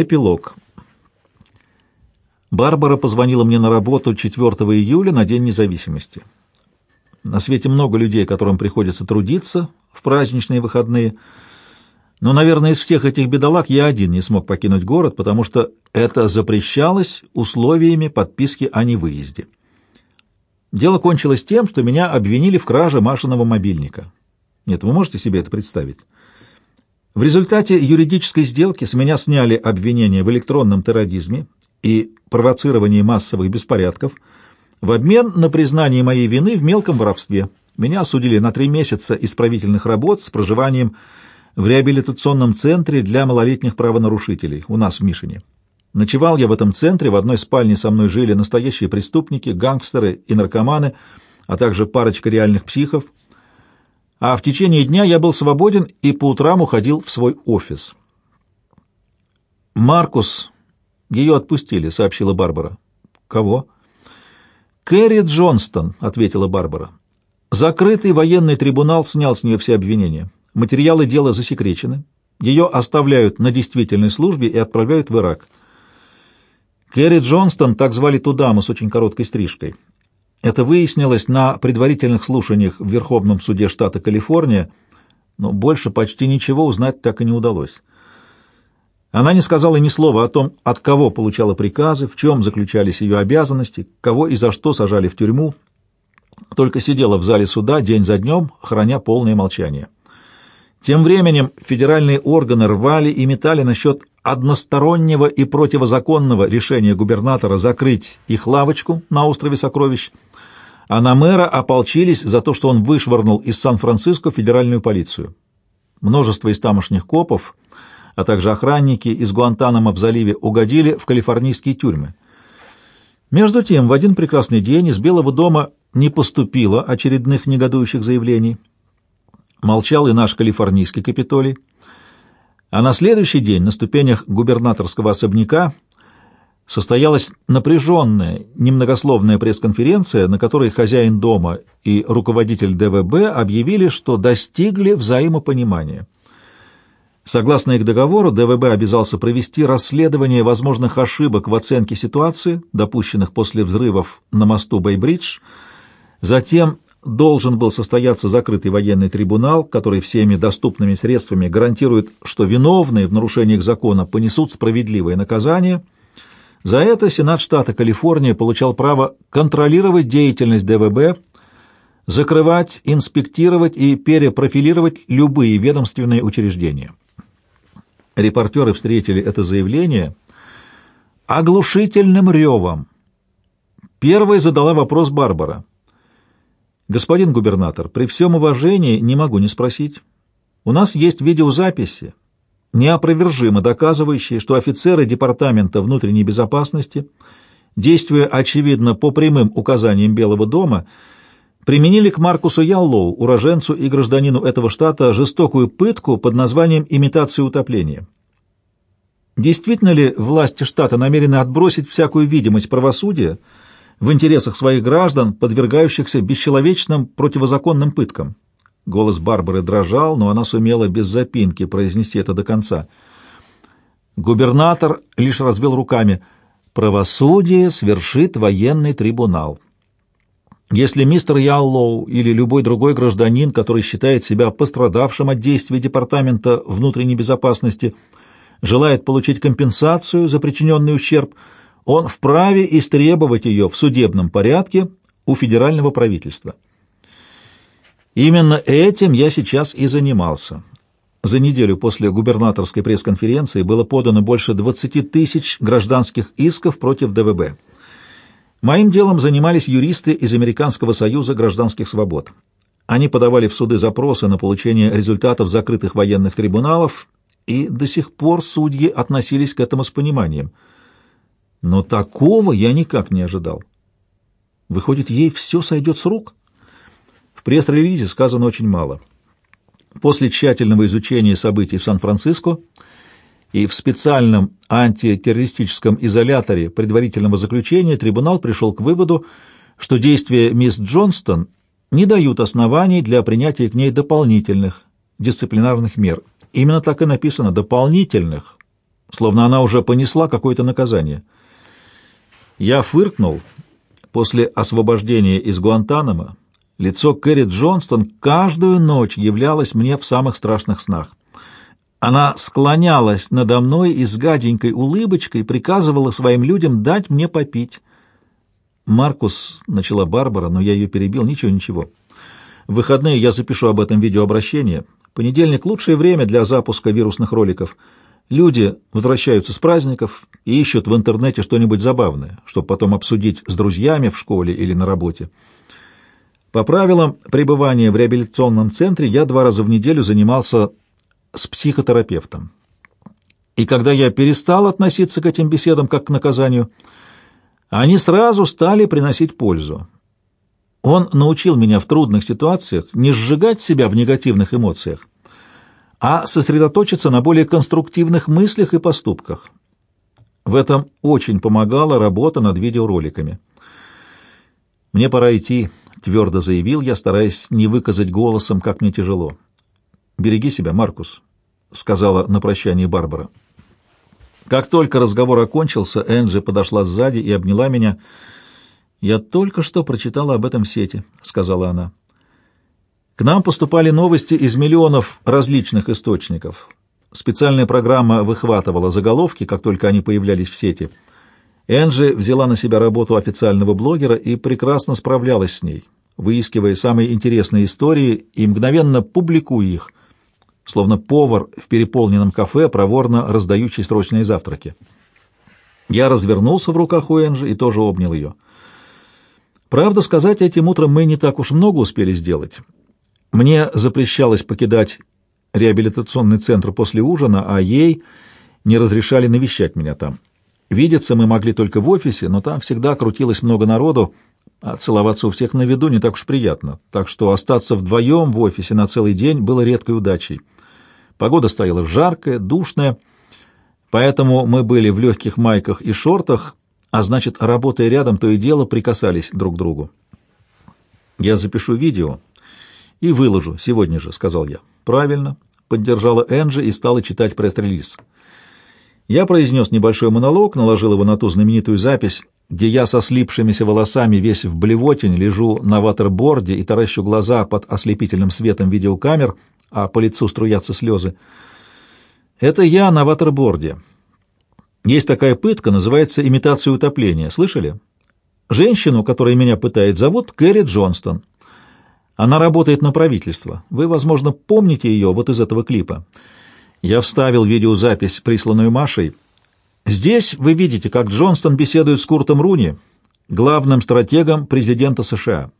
Эпилог. Барбара позвонила мне на работу 4 июля на День независимости. На свете много людей, которым приходится трудиться в праздничные выходные, но, наверное, из всех этих бедолаг я один не смог покинуть город, потому что это запрещалось условиями подписки о невыезде. Дело кончилось тем, что меня обвинили в краже Машиного мобильника. Нет, вы можете себе это представить? В результате юридической сделки с меня сняли обвинения в электронном терроризме и провоцировании массовых беспорядков в обмен на признание моей вины в мелком воровстве. Меня осудили на три месяца исправительных работ с проживанием в реабилитационном центре для малолетних правонарушителей у нас в Мишине. Ночевал я в этом центре, в одной спальне со мной жили настоящие преступники, гангстеры и наркоманы, а также парочка реальных психов — а в течение дня я был свободен и по утрам уходил в свой офис. «Маркус, ее отпустили», — сообщила Барбара. «Кого?» «Кэрри Джонстон», — ответила Барбара. «Закрытый военный трибунал снял с нее все обвинения. Материалы дела засекречены. Ее оставляют на действительной службе и отправляют в Ирак». Кэрри Джонстон, так звали ту даму с очень короткой стрижкой. Это выяснилось на предварительных слушаниях в Верховном суде штата Калифорния, но больше почти ничего узнать так и не удалось. Она не сказала ни слова о том, от кого получала приказы, в чем заключались ее обязанности, кого и за что сажали в тюрьму, только сидела в зале суда день за днем, храня полное молчание. Тем временем федеральные органы рвали и метали насчет одностороннего и противозаконного решения губернатора закрыть их лавочку на острове Сокровищ – а на мэра ополчились за то, что он вышвырнул из Сан-Франциско федеральную полицию. Множество из тамошних копов, а также охранники из Гуантанамо в заливе угодили в калифорнийские тюрьмы. Между тем, в один прекрасный день из Белого дома не поступило очередных негодующих заявлений. Молчал и наш калифорнийский капитолий. А на следующий день на ступенях губернаторского особняка состоялась напряженная, немногословная пресс-конференция, на которой хозяин дома и руководитель ДВБ объявили, что достигли взаимопонимания. Согласно их договору, ДВБ обязался провести расследование возможных ошибок в оценке ситуации, допущенных после взрывов на мосту Бейбридж. Затем должен был состояться закрытый военный трибунал, который всеми доступными средствами гарантирует, что виновные в нарушениях закона понесут справедливое наказание – за это Сенат штата Калифорния получал право контролировать деятельность ДВБ, закрывать, инспектировать и перепрофилировать любые ведомственные учреждения. Репортеры встретили это заявление оглушительным ревом. Первой задала вопрос Барбара. «Господин губернатор, при всем уважении не могу не спросить. У нас есть видеозаписи, неопровержимо доказывающие, что офицеры Департамента внутренней безопасности, действуя, очевидно, по прямым указаниям Белого дома, применили к Маркусу Яллоу, уроженцу и гражданину этого штата, жестокую пытку под названием «имитация утопления». Действительно ли власти штата намерены отбросить всякую видимость правосудия в интересах своих граждан, подвергающихся бесчеловечным противозаконным пыткам? Голос Барбары дрожал, но она сумела без запинки произнести это до конца. Губернатор лишь развел руками. «Правосудие свершит военный трибунал». Если мистер Яллоу или любой другой гражданин, который считает себя пострадавшим от действий Департамента внутренней безопасности, желает получить компенсацию за причиненный ущерб, он вправе истребовать ее в судебном порядке у федерального правительства. Именно этим я сейчас и занимался. За неделю после губернаторской пресс-конференции было подано больше 20 тысяч гражданских исков против ДВБ. Моим делом занимались юристы из Американского союза гражданских свобод. Они подавали в суды запросы на получение результатов закрытых военных трибуналов, и до сих пор судьи относились к этому с пониманием. Но такого я никак не ожидал. Выходит, ей все сойдет с рук? Пресс-релизе сказано очень мало. После тщательного изучения событий в Сан-Франциско и в специальном антитеррористическом изоляторе предварительного заключения трибунал пришел к выводу, что действия мисс Джонстон не дают оснований для принятия к ней дополнительных дисциплинарных мер. Именно так и написано «дополнительных», словно она уже понесла какое-то наказание. Я фыркнул. После освобождения из Гуантанамо лицо Кэрри Джонстон каждую ночь являлось мне в самых страшных снах. Она склонялась надо мной и с гаденькой улыбочкой приказывала своим людям дать мне попить. «Маркус», — начала Барбара, но я ее перебил, ничего-ничего. В выходные я запишу об этом видеообращение. Понедельник — лучшее время для запуска вирусных роликов. Люди возвращаются с праздников и ищут в интернете что-нибудь забавное, чтобы потом обсудить с друзьями в школе или на работе. По правилам пребывания в реабилитационном центре я два раза в неделю занимался с психотерапевтом. И когда я перестал относиться к этим беседам как к наказанию, они сразу стали приносить пользу. Он научил меня в трудных ситуациях не сжигать себя в негативных эмоциях, а сосредоточиться на более конструктивных мыслях и поступках. В этом очень помогала работа над видеороликами. «Мне пора идти», — твердо заявил я, стараясь не выказать голосом, как мне тяжело. «Береги себя, Маркус», — сказала на прощание Барбара. Как только разговор окончился, Энджи подошла сзади и обняла меня. «Я только что прочитала об этом в сети», — сказала она. К нам поступали новости из миллионов различных источников. Специальная программа выхватывала заголовки, как только они появлялись в сети. Энджи взяла на себя работу официального блогера и прекрасно справлялась с ней, выискивая самые интересные истории и мгновенно публикуя их, словно повар в переполненном кафе, проворно раздающий срочные завтраки. Я развернулся в руках у Энжи и тоже обнял ее. Правда сказать, этим утром мы не так уж много успели сделать. Мне запрещалось покидать реабилитационный центр после ужина, а ей не разрешали навещать меня там. Видеться мы могли только в офисе, но там всегда крутилось много народу, а целоваться у всех на виду не так уж приятно, так что остаться вдвоем в офисе на целый день было редкой удачей. Погода стояла жаркая, душная, поэтому мы были в легких майках и шортах, а значит, работая рядом, то и дело прикасались друг к другу. «Я запишу видео и выложу сегодня же», — сказал я. «Правильно», — поддержала Энджи и стала читать пресс-релиз. Я произнес небольшой монолог, наложил его на ту знаменитую запись, где я со слипшимися волосами весь в блевотине лежу на ватерборде и таращу глаза под ослепительным светом видеокамер — а по лицу струятся слезы. Это я на ватерборде. Есть такая пытка, называется имитация утопления. Слышали? Женщину, которая меня пытает, зовут Кэрри Джонстон. Она работает на правительство. Вы, возможно, помните ее вот из этого клипа. Я вставил видеозапись, присланную Машей. Здесь вы видите, как Джонстон беседует с Куртом Руни, главным стратегом президента США.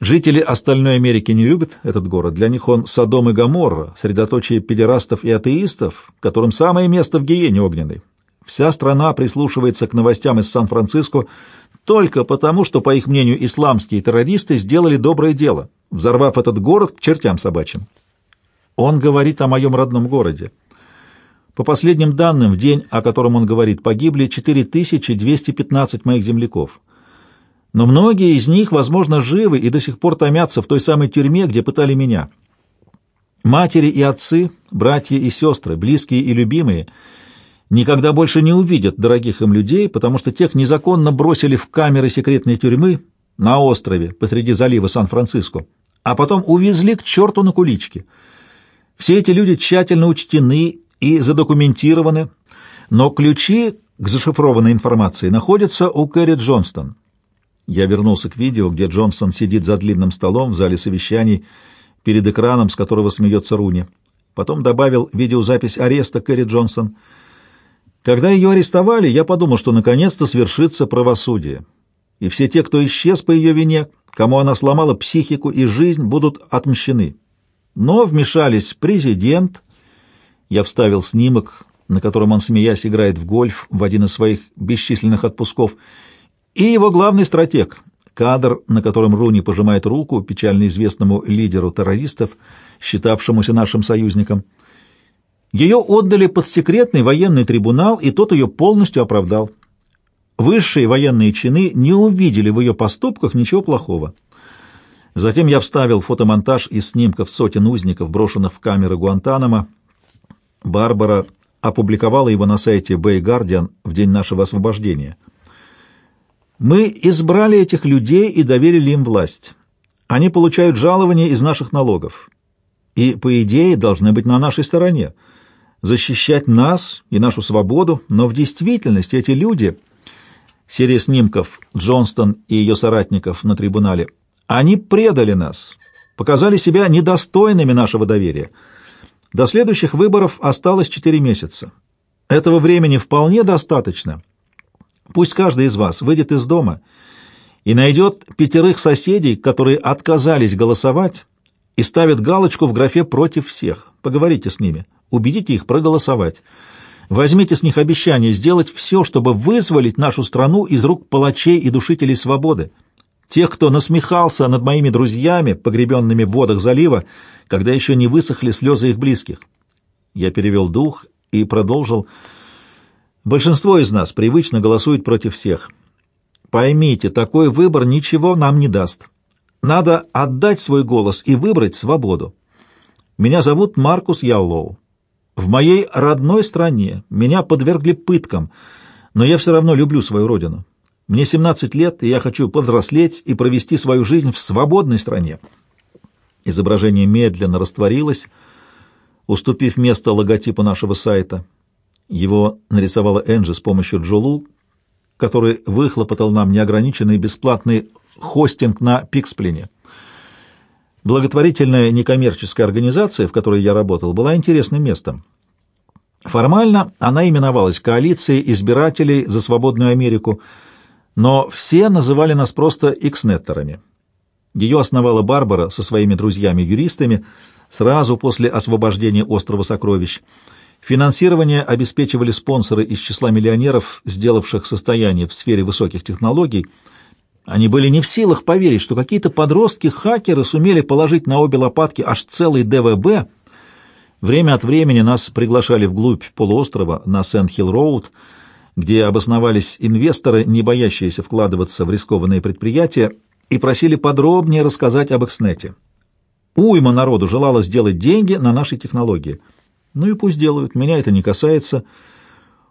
Жители остальной Америки не любят этот город. Для них он Содом и Гоморра, средоточие педерастов и атеистов, которым самое место в гиене огненной. Вся страна прислушивается к новостям из Сан-Франциско только потому, что, по их мнению, исламские террористы сделали доброе дело, взорвав этот город к чертям собачьим. Он говорит о моем родном городе. По последним данным, в день, о котором он говорит, погибли 4215 моих земляков — но многие из них, возможно, живы и до сих пор томятся в той самой тюрьме, где пытали меня. Матери и отцы, братья и сестры, близкие и любимые, никогда больше не увидят дорогих им людей, потому что тех незаконно бросили в камеры секретной тюрьмы на острове посреди залива Сан-Франциско, а потом увезли к черту на куличке. Все эти люди тщательно учтены и задокументированы, но ключи к зашифрованной информации находятся у Кэрри Джонстон. Я вернулся к видео, где Джонсон сидит за длинным столом в зале совещаний перед экраном, с которого смеется Руни. Потом добавил видеозапись ареста Кэрри Джонсон. Когда ее арестовали, я подумал, что наконец-то свершится правосудие, и все те, кто исчез по ее вине, кому она сломала психику и жизнь, будут отмщены. Но вмешались президент. Я вставил снимок, на котором он, смеясь, играет в гольф в один из своих бесчисленных отпусков, и его главный стратег, кадр, на котором Руни пожимает руку печально известному лидеру террористов, считавшемуся нашим союзником. Ее отдали под секретный военный трибунал, и тот ее полностью оправдал. Высшие военные чины не увидели в ее поступках ничего плохого. Затем я вставил фотомонтаж из снимков сотен узников, брошенных в камеры Гуантанамо. Барбара опубликовала его на сайте Bay Guardian в день нашего освобождения. Мы избрали этих людей и доверили им власть. Они получают жалования из наших налогов. И, по идее, должны быть на нашей стороне, защищать нас и нашу свободу, но в действительности эти люди, серия снимков Джонстон и ее соратников на трибунале, они предали нас, показали себя недостойными нашего доверия. До следующих выборов осталось четыре месяца. Этого времени вполне достаточно. Пусть каждый из вас выйдет из дома и найдет пятерых соседей, которые отказались голосовать и ставят галочку в графе «против всех». Поговорите с ними, убедите их проголосовать. Возьмите с них обещание сделать все, чтобы вызволить нашу страну из рук палачей и душителей свободы тех, кто насмехался над моими друзьями, погребенными в водах залива, когда еще не высохли слезы их близких. Я перевел дух и продолжил. Большинство из нас привычно голосует против всех. Поймите, такой выбор ничего нам не даст. Надо отдать свой голос и выбрать свободу. Меня зовут Маркус Яллоу. В моей родной стране меня подвергли пыткам, но я все равно люблю свою родину. Мне 17 лет, и я хочу повзрослеть и провести свою жизнь в свободной стране. Изображение медленно растворилось, уступив место логотипу нашего сайта. Его нарисовала Энджи с помощью Джолу, который выхлопотал нам неограниченный бесплатный хостинг на Пиксплине. Благотворительная некоммерческая организация, в которой я работал, была интересным местом. Формально она именовалась «Коалицией избирателей за свободную Америку», но все называли нас просто икснеттерами. Ее основала Барбара со своими друзьями-юристами сразу после освобождения острова Сокровищ. Финансирование обеспечивали спонсоры из числа миллионеров, сделавших состояние в сфере высоких технологий. Они были не в силах поверить, что какие-то подростки-хакеры сумели положить на обе лопатки аж целый ДВБ. Время от времени нас приглашали вглубь полуострова на Сент-Хилл-Роуд, где обосновались инвесторы, не боящиеся вкладываться в рискованные предприятия, и просили подробнее рассказать об Экснете. Уйма народу желала сделать деньги на нашей технологии. Ну и пусть делают, меня это не касается.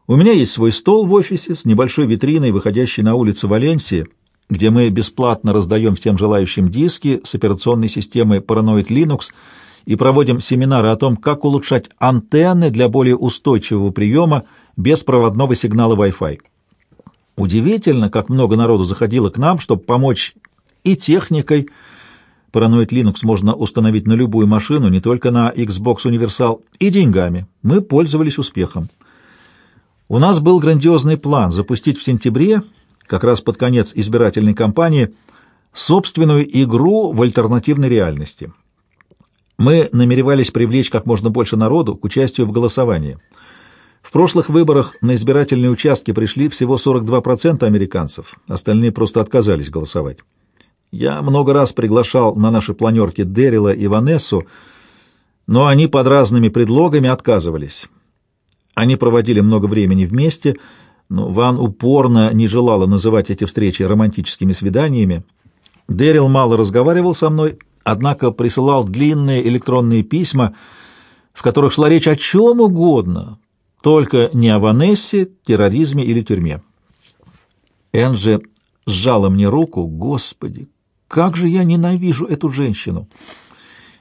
У меня есть свой стол в офисе с небольшой витриной, выходящей на улицу Валенсии, где мы бесплатно раздаем всем желающим диски с операционной системой Paranoid Linux и проводим семинары о том, как улучшать антенны для более устойчивого приема без проводного сигнала Wi-Fi. Удивительно, как много народу заходило к нам, чтобы помочь и техникой. Paranoid Linux можно установить на любую машину, не только на Xbox Universal, и деньгами. Мы пользовались успехом. У нас был грандиозный план запустить в сентябре, как раз под конец избирательной кампании, собственную игру в альтернативной реальности. Мы намеревались привлечь как можно больше народу к участию в голосовании – в прошлых выборах на избирательные участки пришли всего 42% американцев, остальные просто отказались голосовать. Я много раз приглашал на наши планерки Дэрила и Ванессу, но они под разными предлогами отказывались. Они проводили много времени вместе, но Ван упорно не желала называть эти встречи романтическими свиданиями. Дэрил мало разговаривал со мной, однако присылал длинные электронные письма, в которых шла речь о чем угодно, только не о Ванессе, терроризме или тюрьме. Энджи сжала мне руку. Господи, как же я ненавижу эту женщину!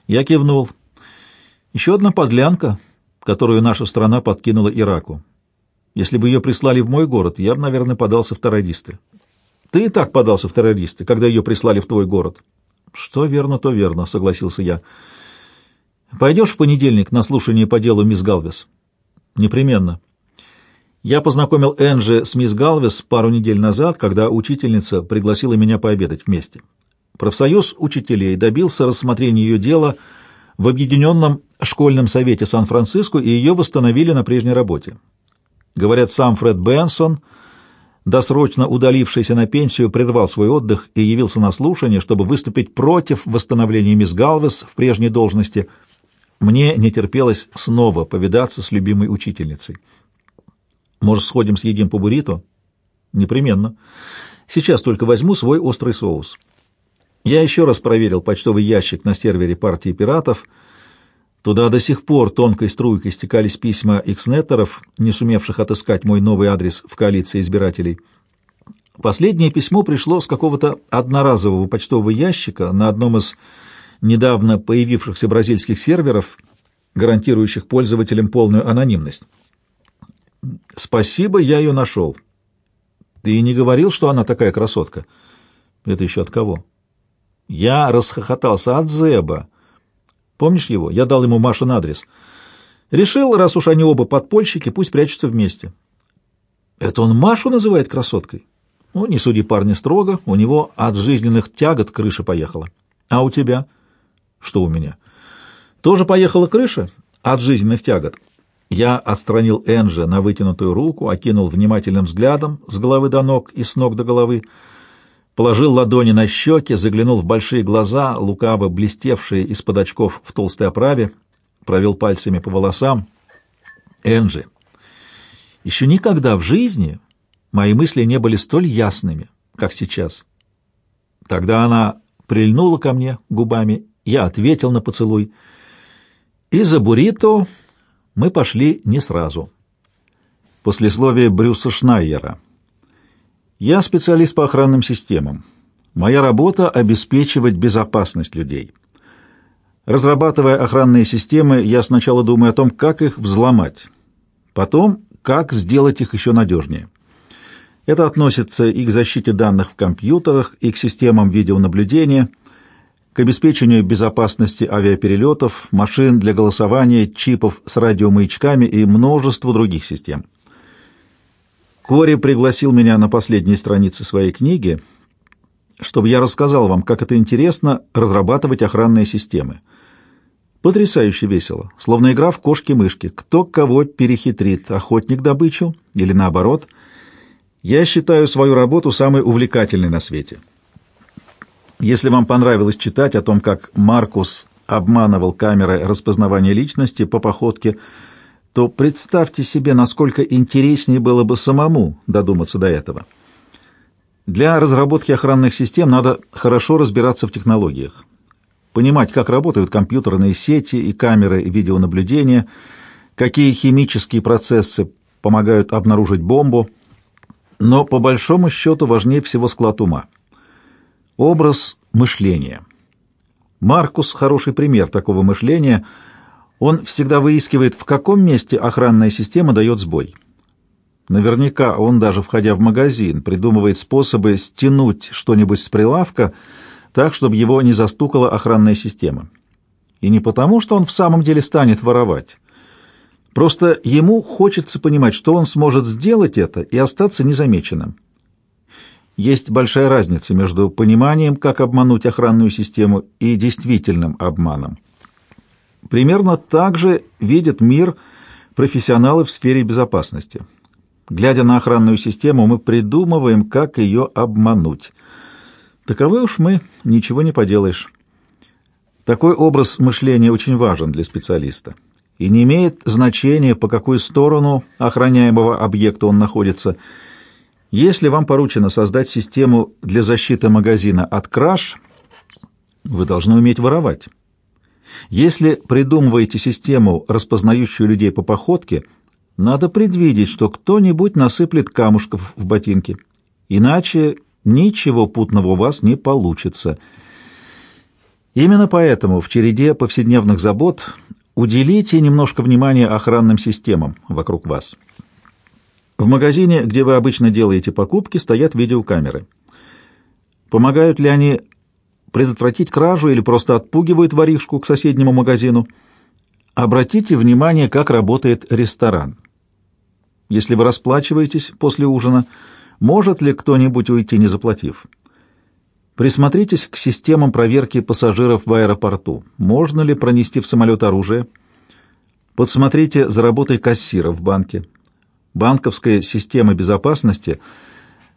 Я кивнул. Еще одна подлянка, которую наша страна подкинула Ираку. Если бы ее прислали в мой город, я бы, наверное, подался в террористы. Ты и так подался в террористы, когда ее прислали в твой город. Что верно, то верно, согласился я. Пойдешь в понедельник на слушание по делу мисс Галвес? Непременно. Я познакомил Энджи с мисс Галвес пару недель назад, когда учительница пригласила меня пообедать вместе. Профсоюз учителей добился рассмотрения ее дела в Объединенном школьном совете Сан-Франциско, и ее восстановили на прежней работе. Говорят, сам Фред Бенсон, досрочно удалившийся на пенсию, прервал свой отдых и явился на слушание, чтобы выступить против восстановления мисс Галвес в прежней должности – мне не терпелось снова повидаться с любимой учительницей. Может, сходим съедим по буррито? Непременно. Сейчас только возьму свой острый соус. Я еще раз проверил почтовый ящик на сервере партии пиратов. Туда до сих пор тонкой струйкой стекались письма икснеттеров, не сумевших отыскать мой новый адрес в коалиции избирателей. Последнее письмо пришло с какого-то одноразового почтового ящика на одном из недавно появившихся бразильских серверов, гарантирующих пользователям полную анонимность. «Спасибо, я ее нашел». «Ты не говорил, что она такая красотка?» «Это еще от кого?» «Я расхохотался от Зеба». Помнишь его? Я дал ему Машин адрес. Решил, раз уж они оба подпольщики, пусть прячутся вместе. Это он Машу называет красоткой? Ну, не суди парня строго, у него от жизненных тягот крыша поехала. А у тебя? Что у меня? Тоже поехала крыша от жизненных тягот. Я отстранил Энджи на вытянутую руку, окинул внимательным взглядом с головы до ног и с ног до головы, положил ладони на щеки, заглянул в большие глаза, лукаво блестевшие из-под очков в толстой оправе, провел пальцами по волосам. «Энджи, еще никогда в жизни мои мысли не были столь ясными, как сейчас». Тогда она прильнула ко мне губами, я ответил на поцелуй. И за буррито мы пошли не сразу. Послесловие Брюса Шнайера — я специалист по охранным системам. Моя работа — обеспечивать безопасность людей. Разрабатывая охранные системы, я сначала думаю о том, как их взломать. Потом, как сделать их еще надежнее. Это относится и к защите данных в компьютерах, и к системам видеонаблюдения, к обеспечению безопасности авиаперелетов, машин для голосования, чипов с радиомаячками и множеству других систем. Кори пригласил меня на последней странице своей книги, чтобы я рассказал вам, как это интересно разрабатывать охранные системы. Потрясающе весело, словно игра в кошки-мышки. Кто кого перехитрит, охотник добычу или наоборот. Я считаю свою работу самой увлекательной на свете. Если вам понравилось читать о том, как Маркус обманывал камеры распознавания личности по походке, то представьте себе, насколько интереснее было бы самому додуматься до этого. Для разработки охранных систем надо хорошо разбираться в технологиях, понимать, как работают компьютерные сети и камеры видеонаблюдения, какие химические процессы помогают обнаружить бомбу, но по большому счету важнее всего склад ума. Образ мышления. Маркус – хороший пример такого мышления – он всегда выискивает, в каком месте охранная система дает сбой. Наверняка он, даже входя в магазин, придумывает способы стянуть что-нибудь с прилавка так, чтобы его не застукала охранная система. И не потому, что он в самом деле станет воровать. Просто ему хочется понимать, что он сможет сделать это и остаться незамеченным. Есть большая разница между пониманием, как обмануть охранную систему, и действительным обманом. Примерно так же видят мир профессионалы в сфере безопасности. Глядя на охранную систему, мы придумываем, как ее обмануть. Таковы уж мы, ничего не поделаешь. Такой образ мышления очень важен для специалиста и не имеет значения, по какую сторону охраняемого объекта он находится. Если вам поручено создать систему для защиты магазина от краж, вы должны уметь воровать. Если придумываете систему, распознающую людей по походке, надо предвидеть, что кто-нибудь насыплет камушков в ботинки. Иначе ничего путного у вас не получится. Именно поэтому в череде повседневных забот уделите немножко внимания охранным системам вокруг вас. В магазине, где вы обычно делаете покупки, стоят видеокамеры. Помогают ли они предотвратить кражу или просто отпугивают воришку к соседнему магазину. Обратите внимание, как работает ресторан. Если вы расплачиваетесь после ужина, может ли кто-нибудь уйти, не заплатив? Присмотритесь к системам проверки пассажиров в аэропорту. Можно ли пронести в самолет оружие? Подсмотрите за работой кассира в банке. Банковская система безопасности –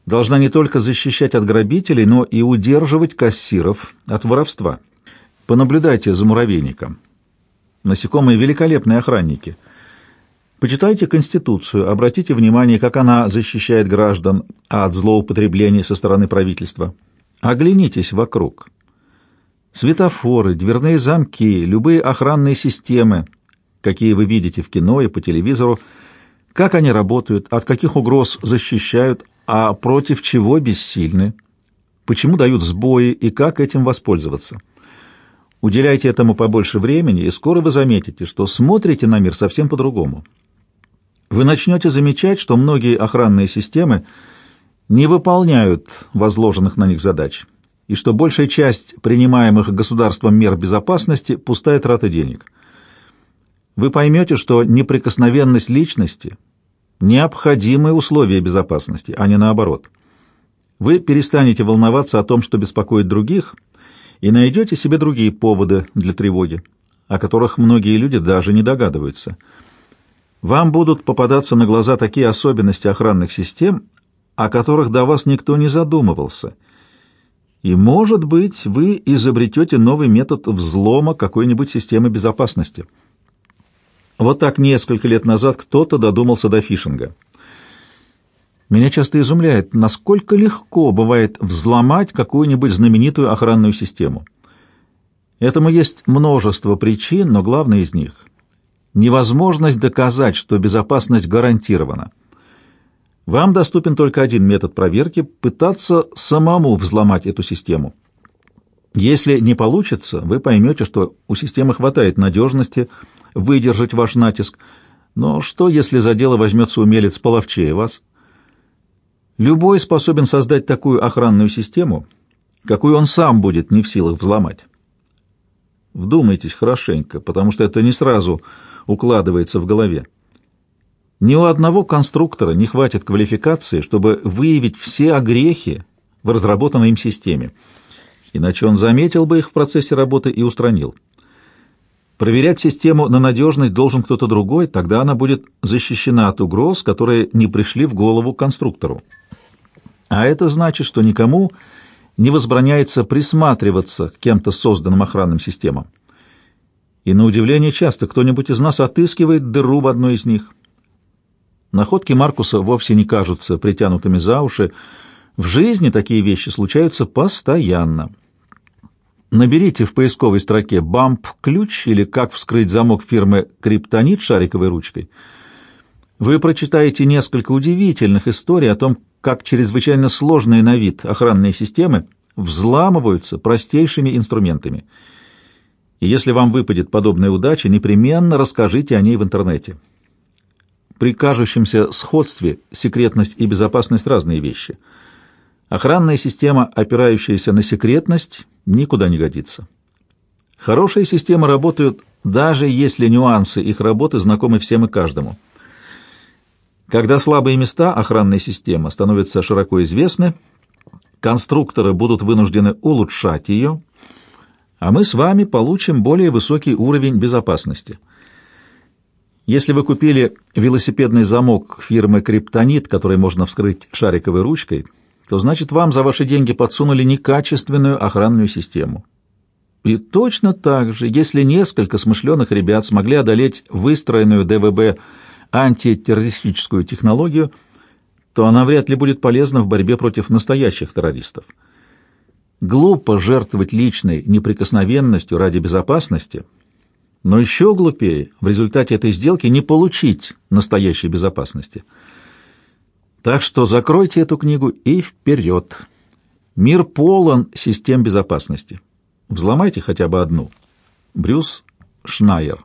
должна не только защищать от грабителей, но и удерживать кассиров от воровства. Понаблюдайте за муравейником. Насекомые великолепные охранники. Почитайте Конституцию, обратите внимание, как она защищает граждан от злоупотреблений со стороны правительства. Оглянитесь вокруг. Светофоры, дверные замки, любые охранные системы, какие вы видите в кино и по телевизору, как они работают, от каких угроз защищают, а против чего бессильны, почему дают сбои и как этим воспользоваться. Уделяйте этому побольше времени, и скоро вы заметите, что смотрите на мир совсем по-другому. Вы начнете замечать, что многие охранные системы не выполняют возложенных на них задач, и что большая часть принимаемых государством мер безопасности – пустая трата денег. Вы поймете, что неприкосновенность личности – необходимое условие безопасности, а не наоборот. Вы перестанете волноваться о том, что беспокоит других – и найдете себе другие поводы для тревоги, о которых многие люди даже не догадываются. Вам будут попадаться на глаза такие особенности охранных систем, о которых до вас никто не задумывался. И, может быть, вы изобретете новый метод взлома какой-нибудь системы безопасности. Вот так несколько лет назад кто-то додумался до фишинга. Меня часто изумляет, насколько легко бывает взломать какую-нибудь знаменитую охранную систему. Этому есть множество причин, но главное из них — невозможность доказать, что безопасность гарантирована. Вам доступен только один метод проверки — пытаться самому взломать эту систему. Если не получится, вы поймете, что у системы хватает надежности выдержать ваш натиск, но что, если за дело возьмется умелец половчее вас — Любой способен создать такую охранную систему, какую он сам будет не в силах взломать. Вдумайтесь хорошенько, потому что это не сразу укладывается в голове. Ни у одного конструктора не хватит квалификации, чтобы выявить все огрехи в разработанной им системе, иначе он заметил бы их в процессе работы и устранил. Проверять систему на надежность должен кто-то другой, тогда она будет защищена от угроз, которые не пришли в голову конструктору. А это значит, что никому не возбраняется присматриваться к кем-то созданным охранным системам. И на удивление часто кто-нибудь из нас отыскивает дыру в одной из них. Находки Маркуса вовсе не кажутся притянутыми за уши. В жизни такие вещи случаются постоянно. Наберите в поисковой строке «бамп-ключ» или «как вскрыть замок фирмы «Криптонит» шариковой ручкой». Вы прочитаете несколько удивительных историй о том, как чрезвычайно сложные на вид охранные системы взламываются простейшими инструментами. И если вам выпадет подобная удача, непременно расскажите о ней в интернете. При кажущемся сходстве секретность и безопасность – разные вещи. Охранная система, опирающаяся на секретность, никуда не годится. Хорошие системы работают, даже если нюансы их работы знакомы всем и каждому – когда слабые места охранной системы становятся широко известны, конструкторы будут вынуждены улучшать ее, а мы с вами получим более высокий уровень безопасности. Если вы купили велосипедный замок фирмы «Криптонит», который можно вскрыть шариковой ручкой, то значит вам за ваши деньги подсунули некачественную охранную систему. И точно так же, если несколько смышленых ребят смогли одолеть выстроенную ДВБ антитеррористическую технологию, то она вряд ли будет полезна в борьбе против настоящих террористов. Глупо жертвовать личной неприкосновенностью ради безопасности, но еще глупее в результате этой сделки не получить настоящей безопасности. Так что закройте эту книгу и вперед. Мир полон систем безопасности. Взломайте хотя бы одну. Брюс Шнайер